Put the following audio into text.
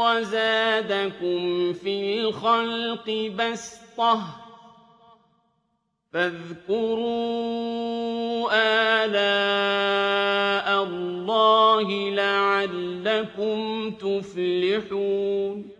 وَزَادَكُمْ فِي الْخَلْقِ بَسْطَةً ۖ فَاذْكُرُوا آلَاءَ اللَّهِ لَعَلَّكُمْ تُفْلِحُونَ